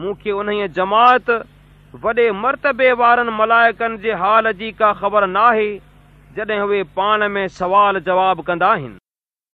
مون کي ان جماعت وڏي مرتبي وارن ملائڪن جي حال جي ڪا خبر ناهي جڏهن اهي پاڻ ۾ سوال جواب ڪندا آهن.